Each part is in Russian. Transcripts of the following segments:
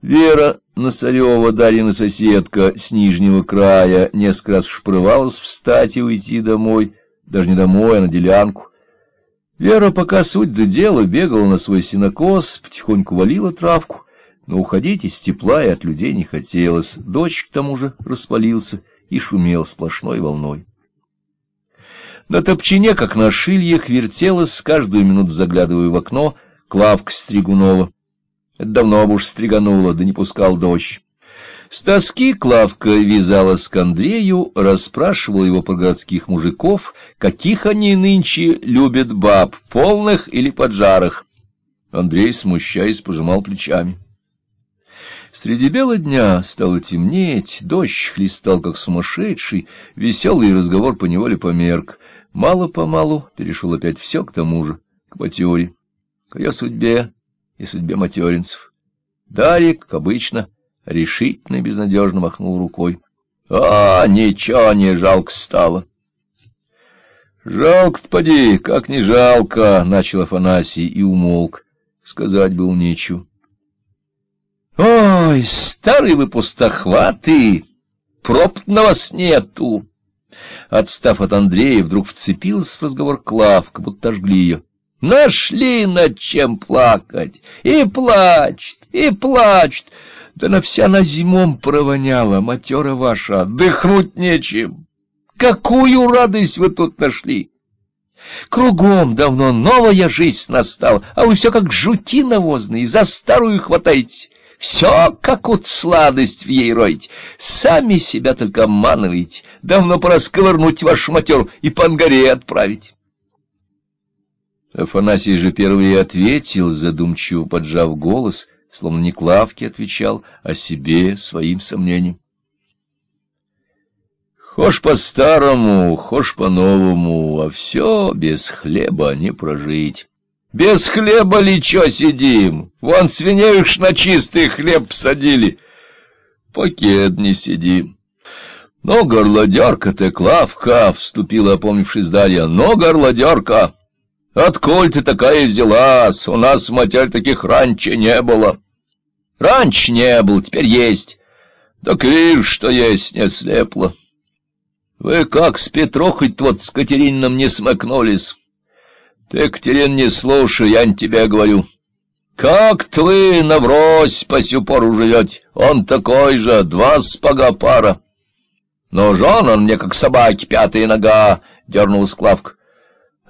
Вера Носарева, Дарьина соседка с нижнего края, несколько раз шпрывалась встать и уйти домой, даже не домой, а на делянку. Вера, пока суть до дела, бегала на свой синокос, потихоньку валила травку, но уходить из тепла и от людей не хотелось. Дождь, к тому же, распалился и шумел сплошной волной. На топчине, как на шильях, вертелась, каждую минуту заглядывая в окно, Клавка Стригунова. Это давно бы уж стриганула, да не пускал дождь. С тоски Клавка вязалась к Андрею, расспрашивала его про городских мужиков, каких они нынче любят баб, полных или поджарых. Андрей, смущаясь, пожимал плечами. Среди бела дня стало темнеть, дождь хлестал, как сумасшедший, веселый разговор поневоле померк. Мало-помалу перешел опять все к тому же, к матере, к ее судьбе и судьбе материнцев. Дарик, как обычно, решительно и безнадежно махнул рукой. — А, ничего не жалко стало. — Жалко-то, поди, как не жалко, — начал Афанасий и умолк. Сказать был нечего. — Ой, старый вы пустохваты, проб на вас нету. Отстав от Андрея, вдруг вцепилась в разговор Клавка, будто жгли ее. Нашли над чем плакать, и плачет, и плачет. Да на вся на зимом провоняла, матера ваша, дыхнуть нечем. Какую радость вы тут нашли! Кругом давно новая жизнь настала, а вы все как жуки навозные, за старую хватаете. Все, как вот сладость в ей роете. Сами себя только обманываете. Давно пора сковырнуть вашу матеру и по отправить. Афанасий же первый ответил, задумчиво поджав голос — словно не Клавке отвечал, а себе, своим сомнением. Хошь по-старому, хошь по-новому, а все без хлеба не прожить. Без хлеба ли чё сидим? Вон свинеюш на чистый хлеб садили. Пакет не сидим. Но горлодерка ты, Клавка, — вступила, опомнившись Дарья, — но горлодерка. Отколь ты такая взялась? У нас, матерь, таких раньше не было. Раньше не было, теперь есть. Так вижу, что есть, не слепло. Вы как с Петрохой-то вот с Катеринином не смыкнулись. Ты, Катерин, не слушай, я не тебе говорю. Как-то вы наврось по сю пору живете. Он такой же, два спага пара. Но жен он мне, как собаки, пятая нога, — дернулась Клавка.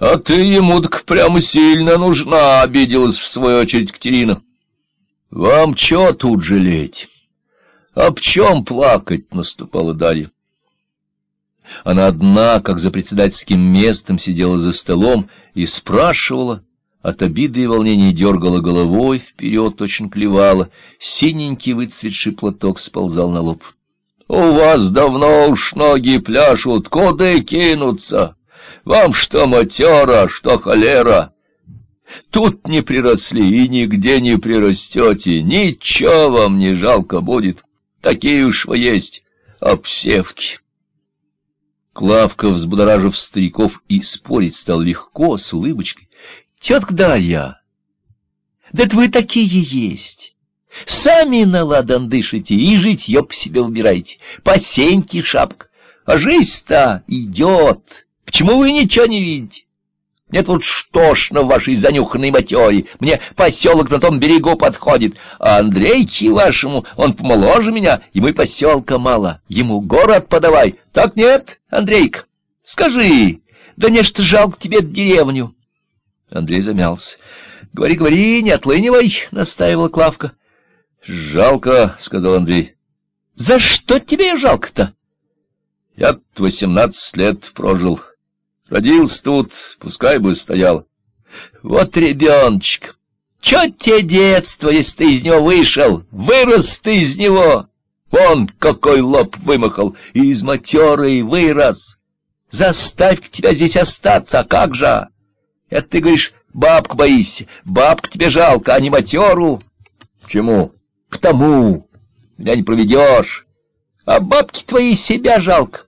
А ты ему так прямо сильно нужна, — обиделась в свою очередь Катерина. — Вам чё тут жалеть? Об чем плакать? — наступала Дарья. Она одна, как за председательским местом, сидела за столом и спрашивала, от обиды и волнений дергала головой, вперед очень клевала, синенький выцветший платок сползал на лоб. — У вас давно уж ноги пляшут, куда кинуться? Вам что матера, что холера? Тут не приросли и нигде не прирастете, ничего вам не жалко будет. Такие уж вы есть обсевки. Клавка, взбудоражив стариков, и спорить стал легко, с улыбочкой. — Тетка Дарья, да это вы такие есть. Сами на ладан дышите и житье по себе убираете. Посеньки шапка. А жизнь-то идет. Почему вы ничего не видите? Нет, вот что ж на вашей занюханной матере, мне поселок на том берегу подходит, а Андрейке вашему, он помоложе меня, ему и поселка мало, ему город подавай. Так нет, Андрейка, скажи, да не что жалко тебе деревню. Андрей замялся. — Говори, говори, не отлынивай, — настаивала Клавка. — Жалко, — сказал Андрей. — За что тебе жалко-то? — Я восемнадцать лет прожил, — Родился тут, пускай бы стоял. Вот ребеночек, чё тебе детство, если ты из него вышел? Вырос ты из него! Вон какой лоб вымахал, и из матерой вырос. Заставь к тебя здесь остаться, а как же? Это ты говоришь, бабку боишься, бабку тебе жалко, а не матеру. Чему? К тому. Меня не проведешь. А бабки твои себя жалко.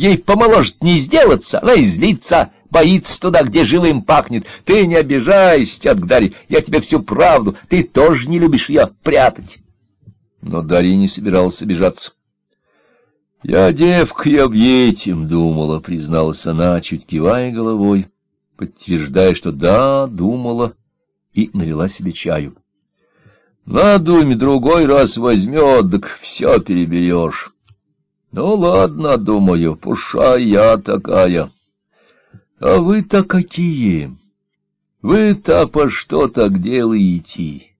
Ей поможет не сделаться, она излится, боится туда, где живым пахнет. Ты не обижайся, тетка Дарья, я тебе всю правду, ты тоже не любишь ее прятать. но Дарья не собиралась обижаться. «Я девка, я объедем», — думала, призналась она, чуть кивая головой, подтверждая, что да, думала, и налила себе чаю. «Надуме другой раз возьмет, так все переберешь». «Ну ладно, думаю, пушай я такая». «А вы-то какие? Вы-то по что так делаете?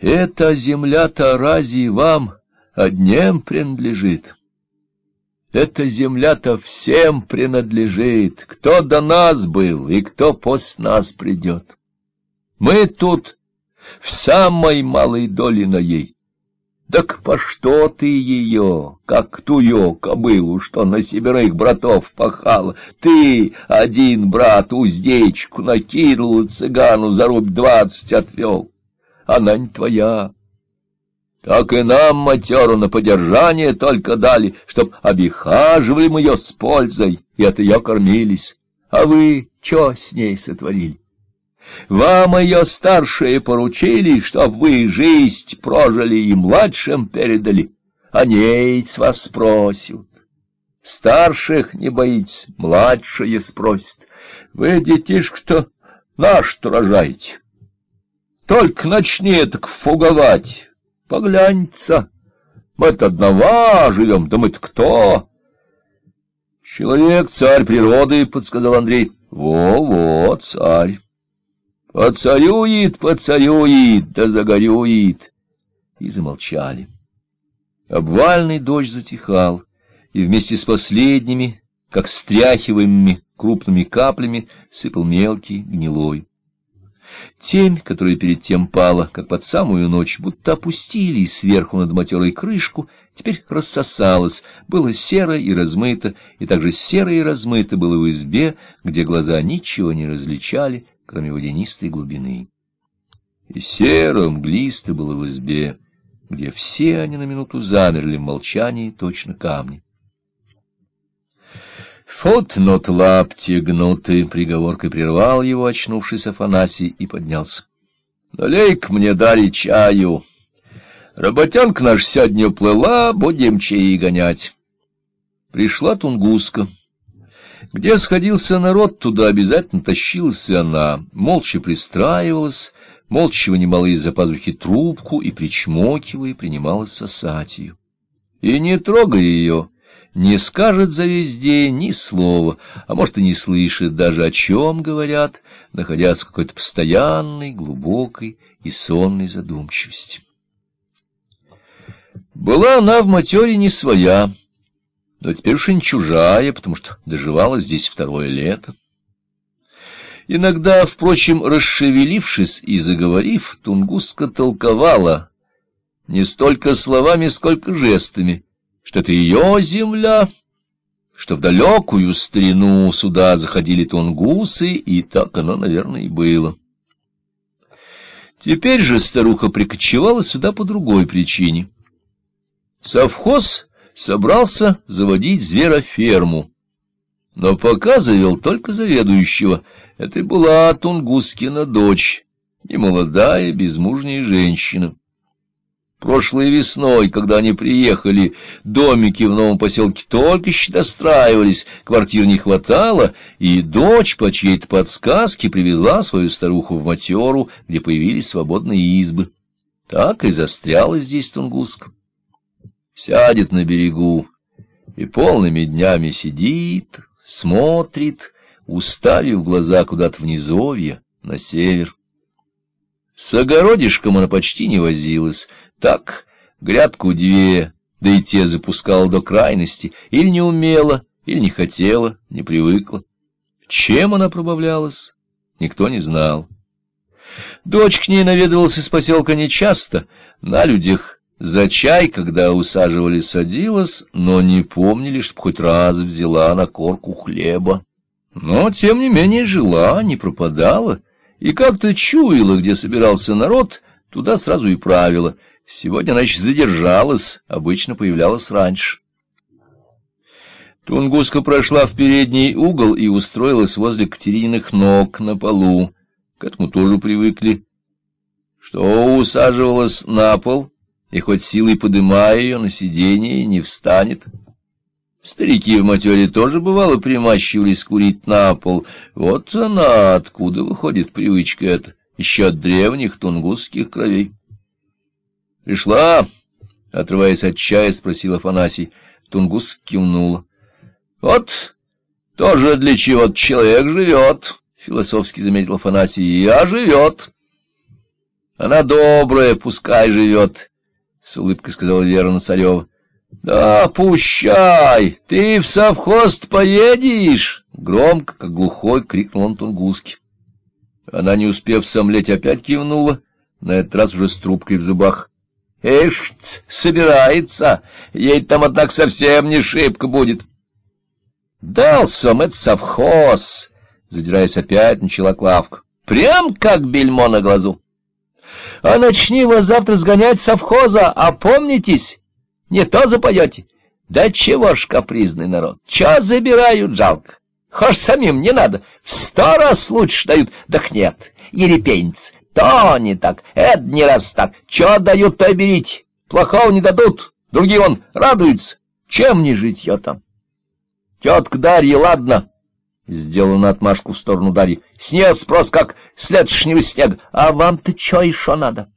Эта земля-то разве вам...» одним принадлежит. Эта земля-то всем принадлежит, кто до нас был и кто после нас придет. Мы тут в самой малой доле на ей. Так по что ты ее, как тую кобылу, что на семерых братов пахала? Ты один брат уздечку накинул, цыгану за рубь двадцать отвел. Она не твоя, так и нам матеру на подержание только дали, чтоб обихаживали мы ее с пользой и от ее кормились. А вы что с ней сотворили? Вам ее старшие поручили, чтоб вы жизнь прожили и младшим передали. А ней вас спросят. Старших не боитесь, младшие спросят. Вы, детишка-то, наш-то рожаете. Только начни так фуговать, Погляньте, мы-то одного живем, да мы-то кто? Человек, царь природы, — подсказал Андрей. Во-во, царь. Поцарюет, поцарюет, да загорюет. И замолчали. Обвальный дождь затихал, и вместе с последними, как стряхиваемыми крупными каплями, сыпал мелкий гнилой. Темь, которая перед тем пала, как под самую ночь, будто опустили сверху над матерой крышку, теперь рассосалась, было серо и размыто, и также серо и размыто было в избе, где глаза ничего не различали, кроме водянистой глубины. И серо, мглисто было в избе, где все они на минуту замерли в молчании, точно камни. Фотнот лапти гнуты, приговоркой прервал его, очнувшись Афанасий, и поднялся. — Налей-ка мне, Дарья, чаю. Работенка наш сегодня уплыла, будем чаи гонять. Пришла Тунгуска. Где сходился народ, туда обязательно тащилась она, молча пристраивалась, молча вынимала из-за пазухи трубку и, причмокивая, принималась сосать ее. И не трогая ее, не скажет за весь день ни слова, а может и не слышит даже, о чем говорят, находясь в какой-то постоянной, глубокой и сонной задумчивости. Была она в матере не своя, но теперь уж и не чужая, потому что доживала здесь второе лето. Иногда, впрочем, расшевелившись и заговорив, Тунгуска толковала не столько словами, сколько жестами — что это ее земля, что в далекую старину сюда заходили тунгусы, и так оно, наверное, и было. Теперь же старуха прикочевала сюда по другой причине. Совхоз собрался заводить звероферму, но пока завел только заведующего. Это была Тунгускина дочь, немолодая, безмужняя женщина. Прошлой весной, когда они приехали, домики в новом поселке только еще достраивались, квартир не хватало, и дочь по чьей-то подсказке привезла свою старуху в матеру, где появились свободные избы. Так и застряла здесь Тунгуска. Сядет на берегу и полными днями сидит, смотрит, уставив глаза куда-то в низовье, на север. С огородишком она почти не возилась, так, грядку две, да и те запускала до крайности, или не умела, или не хотела, не привыкла. Чем она пробавлялась, никто не знал. Дочь к ней наведывалась из поселка нечасто, на людях за чай, когда усаживали, садилась, но не помнили, чтоб хоть раз взяла на корку хлеба. Но, тем не менее, жила, не пропадала, и как-то чуяла, где собирался народ, туда сразу и правила — Сегодня, значит, задержалась, обычно появлялась раньше. Тунгуска прошла в передний угол и устроилась возле Катерининых ног на полу. К этому тоже привыкли. Что усаживалась на пол, и хоть силой подымая ее на сиденье, не встанет. Старики в матере тоже, бывало, примащивались курить на пол. Вот она, откуда выходит привычка эта, еще от древних тунгусских кровей. «Пришла?» — отрываясь от чая, спросил Афанасий. Тунгус кивнула. «Вот тоже для чего человек живет», — философски заметил Афанасий. «Я живет». «Она добрая, пускай живет», — с улыбкой сказала Вера Носарева. «Да, пущай! Ты в совхоз поедешь!» Громко, как глухой, крикнул он Тунгуске. Она, не успев сомлеть, опять кивнула, на этот раз уже с трубкой в зубах. «Эш, собирается! Ей там, однако, совсем не шибко будет!» «Дался это совхоз!» Задираясь опять, начала Клавка. «Прям как бельмо на глазу!» «А начни вас завтра сгонять совхоза, опомнитесь!» Не то запоете. Да чего ж капризный народ. Чё забирают, жалко. Хошь самим не надо. В сто раз лучше дают. Так нет, ерепенец. То не так, это не раз так. Чё дают, то берите. Плохого не дадут. Другие он радуются. Чем не жить я там? Тетка Дарья, ладно. Сделана отмашку в сторону Дарьи. Снес спрос, как следующего снега. А вам-то чё еще надо?